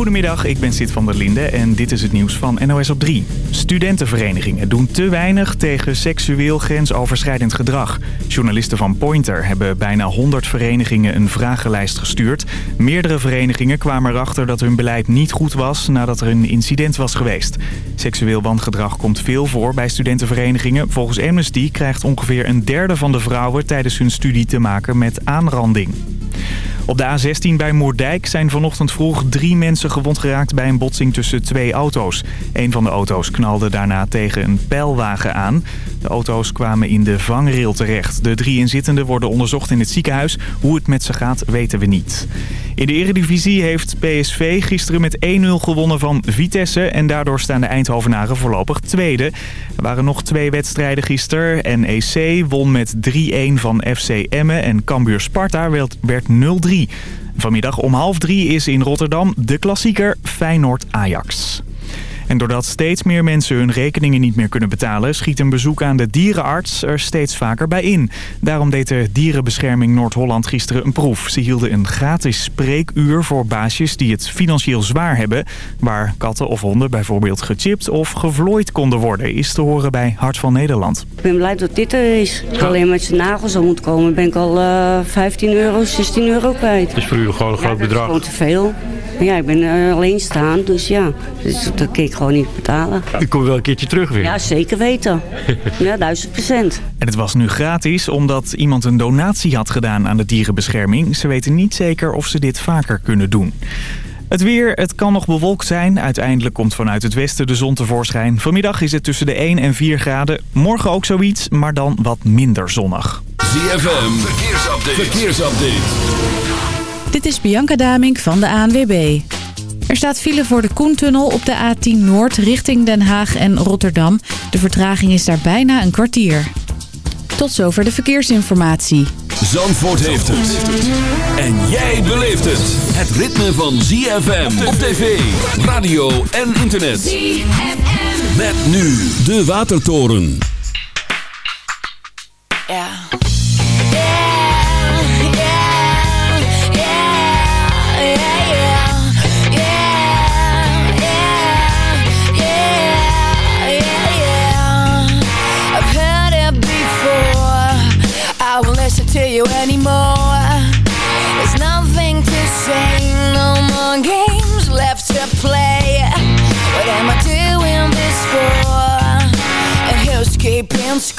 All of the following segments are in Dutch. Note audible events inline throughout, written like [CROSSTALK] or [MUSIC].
Goedemiddag, ik ben Sid van der Linde en dit is het nieuws van NOS op 3. Studentenverenigingen doen te weinig tegen seksueel grensoverschrijdend gedrag. Journalisten van Pointer hebben bijna 100 verenigingen een vragenlijst gestuurd. Meerdere verenigingen kwamen erachter dat hun beleid niet goed was nadat er een incident was geweest. Seksueel wangedrag komt veel voor bij studentenverenigingen. Volgens Amnesty krijgt ongeveer een derde van de vrouwen tijdens hun studie te maken met aanranding. Op de A16 bij Moerdijk zijn vanochtend vroeg drie mensen gewond geraakt bij een botsing tussen twee auto's. Een van de auto's knalde daarna tegen een pijlwagen aan. De auto's kwamen in de vangrail terecht. De drie inzittenden worden onderzocht in het ziekenhuis. Hoe het met ze gaat weten we niet. In de eredivisie heeft PSV gisteren met 1-0 gewonnen van Vitesse. En daardoor staan de Eindhovenaren voorlopig tweede. Er waren nog twee wedstrijden gisteren. NEC won met 3-1 van FC Emmen en Cambuur Sparta werd 0-3. Vanmiddag om half drie is in Rotterdam de klassieker Feyenoord-Ajax. En doordat steeds meer mensen hun rekeningen niet meer kunnen betalen... schiet een bezoek aan de dierenarts er steeds vaker bij in. Daarom deed de Dierenbescherming Noord-Holland gisteren een proef. Ze hielden een gratis spreekuur voor baasjes die het financieel zwaar hebben... waar katten of honden bijvoorbeeld gechipt of gevlooid konden worden... is te horen bij Hart van Nederland. Ik ben blij dat dit er is. Alleen met zijn nagels zou moeten komen... ben ik al uh, 15 euro, 16 euro kwijt. Is voor u gewoon een groot ja, bedrag? gewoon te veel. Ja, ik ben uh, alleenstaand, dus ja, dus dat ik gewoon niet betalen. U komt wel een keertje terug weer? Ja, zeker weten. [LAUGHS] ja, duizend procent. En het was nu gratis omdat iemand een donatie had gedaan aan de dierenbescherming. Ze weten niet zeker of ze dit vaker kunnen doen. Het weer, het kan nog bewolkt zijn. Uiteindelijk komt vanuit het westen de zon tevoorschijn. Vanmiddag is het tussen de 1 en 4 graden. Morgen ook zoiets, maar dan wat minder zonnig. ZFM, verkeersupdate. verkeersupdate. Dit is Bianca Damink van de ANWB. Er staat file voor de Koentunnel op de A10 Noord richting Den Haag en Rotterdam. De vertraging is daar bijna een kwartier. Tot zover de verkeersinformatie. Zandvoort heeft het. En jij beleeft het. Het ritme van ZFM op tv, radio en internet. ZFM. Met nu de Watertoren.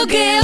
still give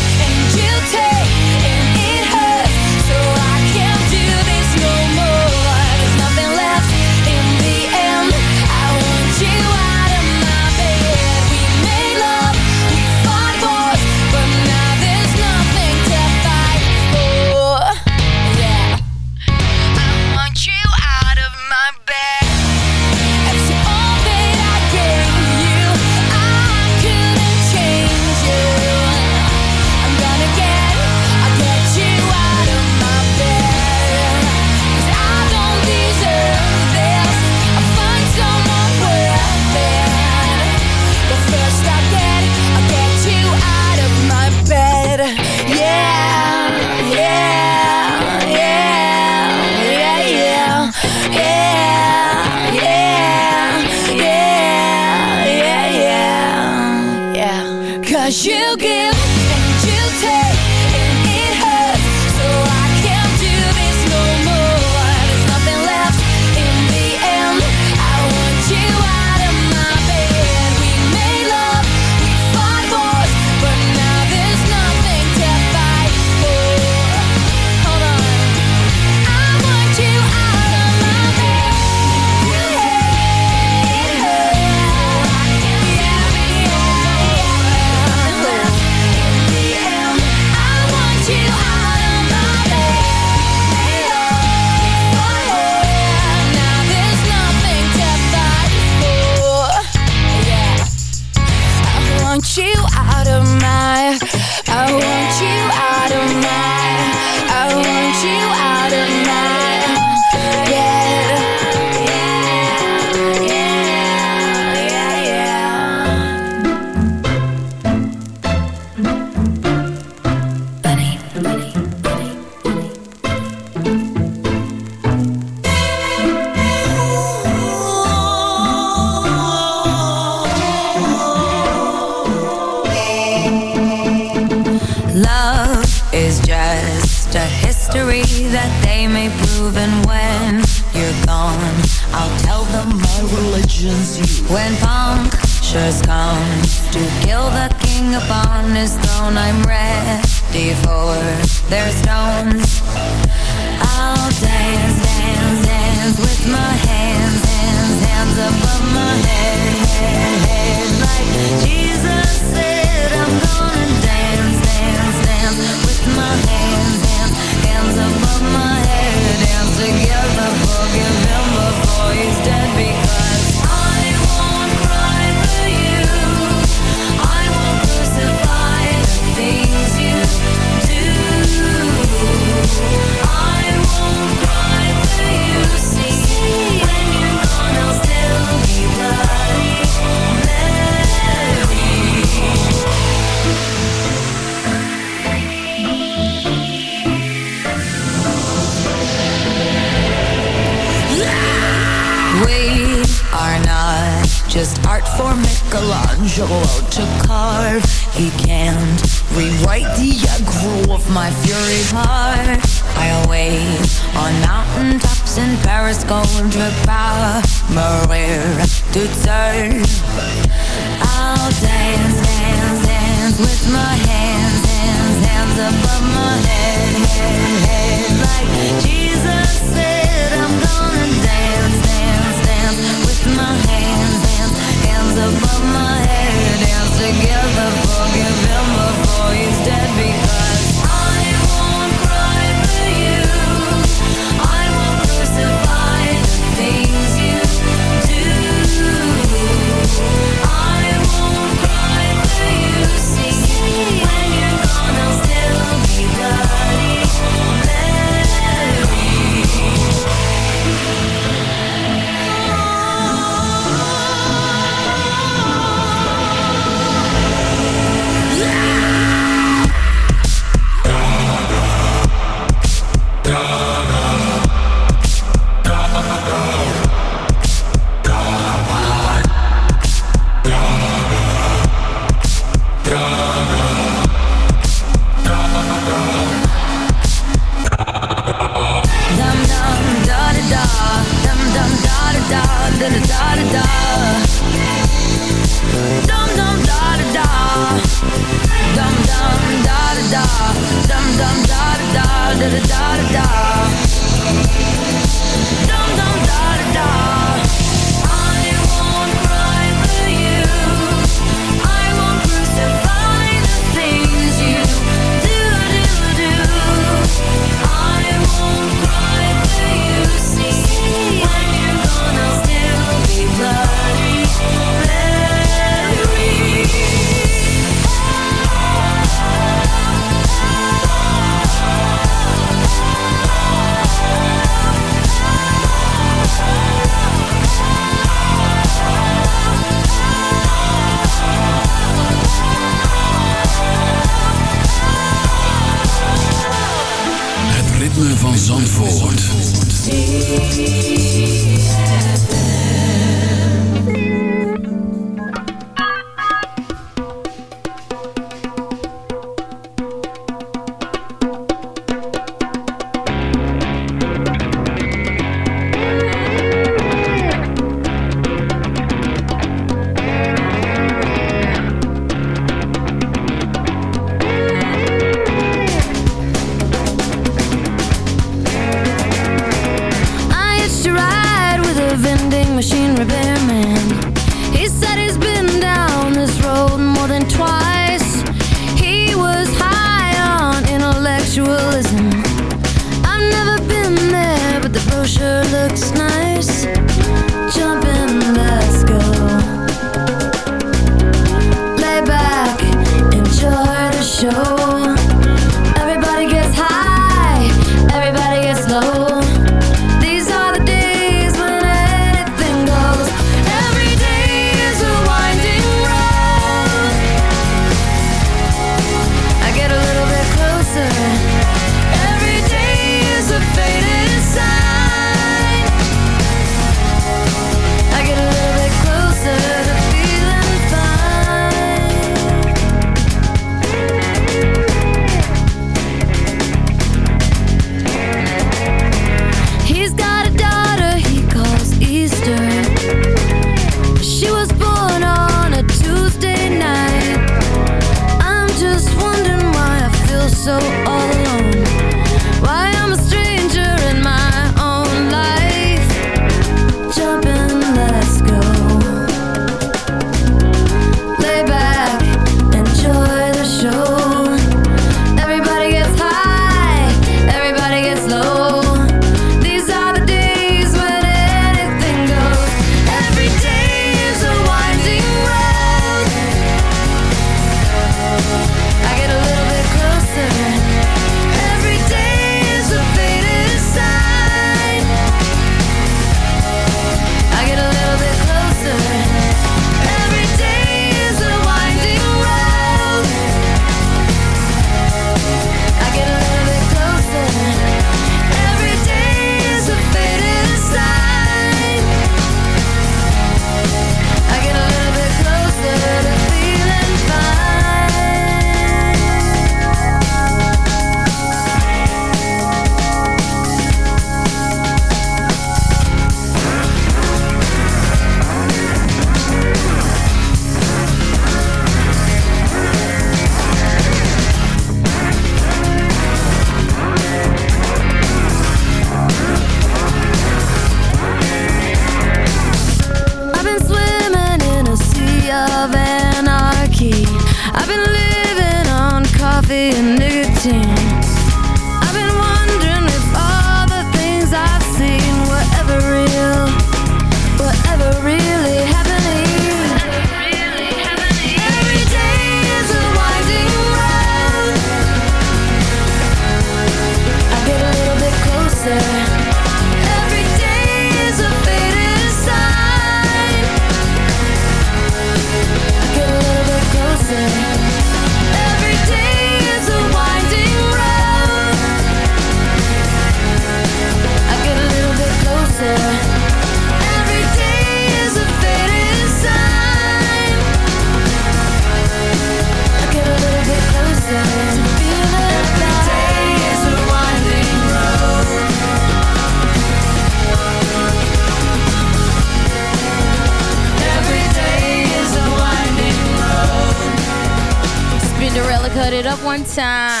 one time.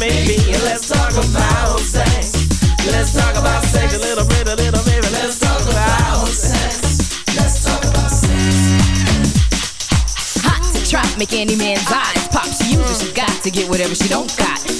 maybe. Let's talk about sex. Let's talk about sex a little bit, a little baby. Let's talk about sex. Let's talk about sex. Hot to trap, make any man's eyes pop. She uses, she got to get whatever she don't got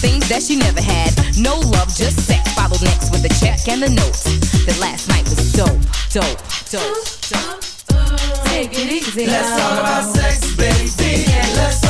things that she never had. No love, just sex. Followed next with the check and the note. That last night was dope, dope, dope, dope. Take it easy. Let's talk about sex, baby. Let's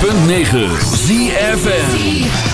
106.9 ZFM.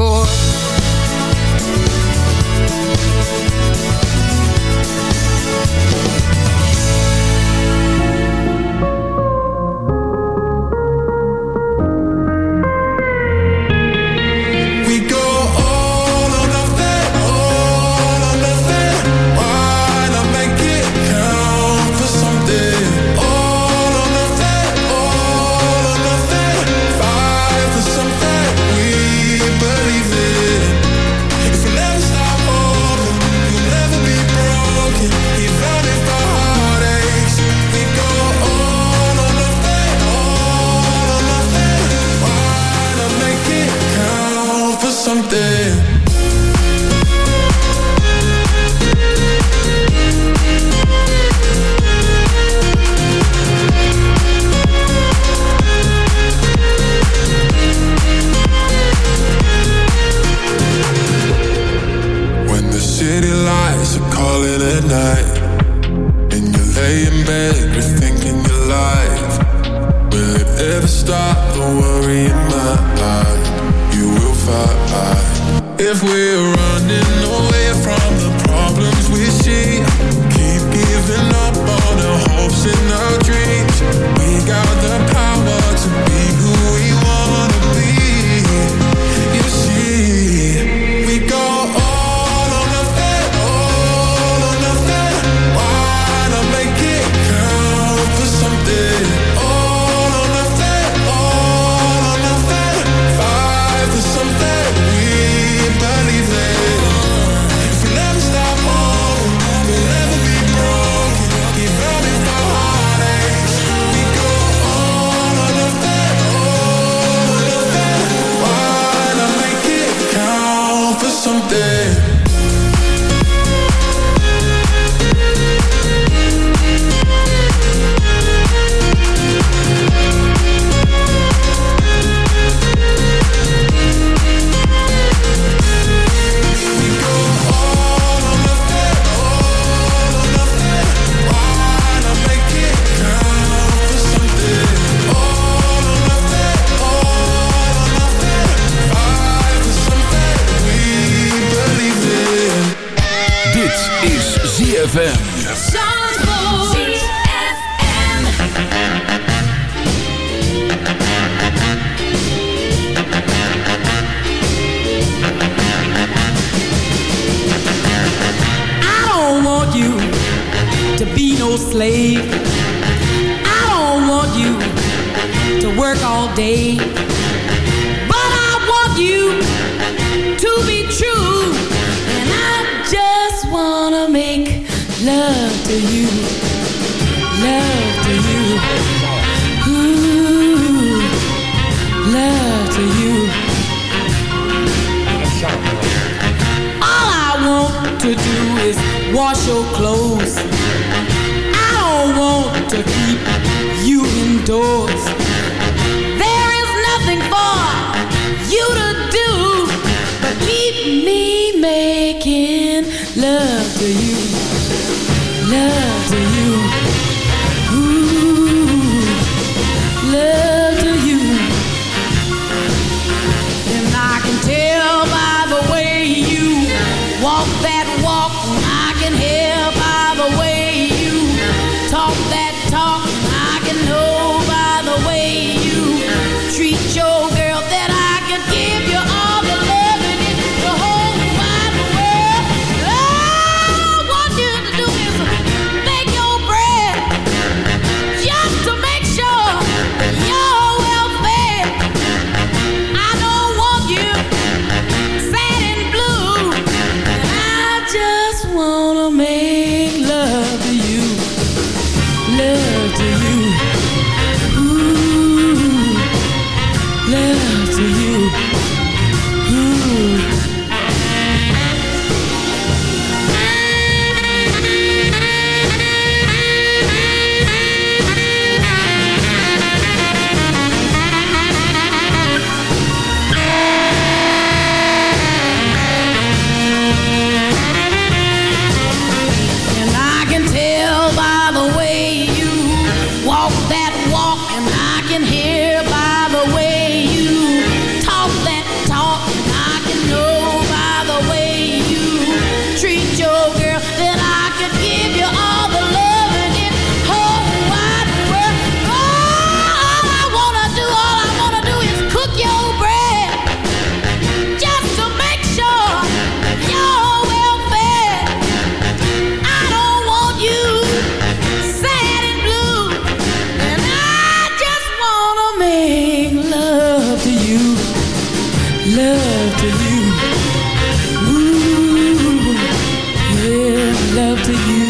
Before. To you.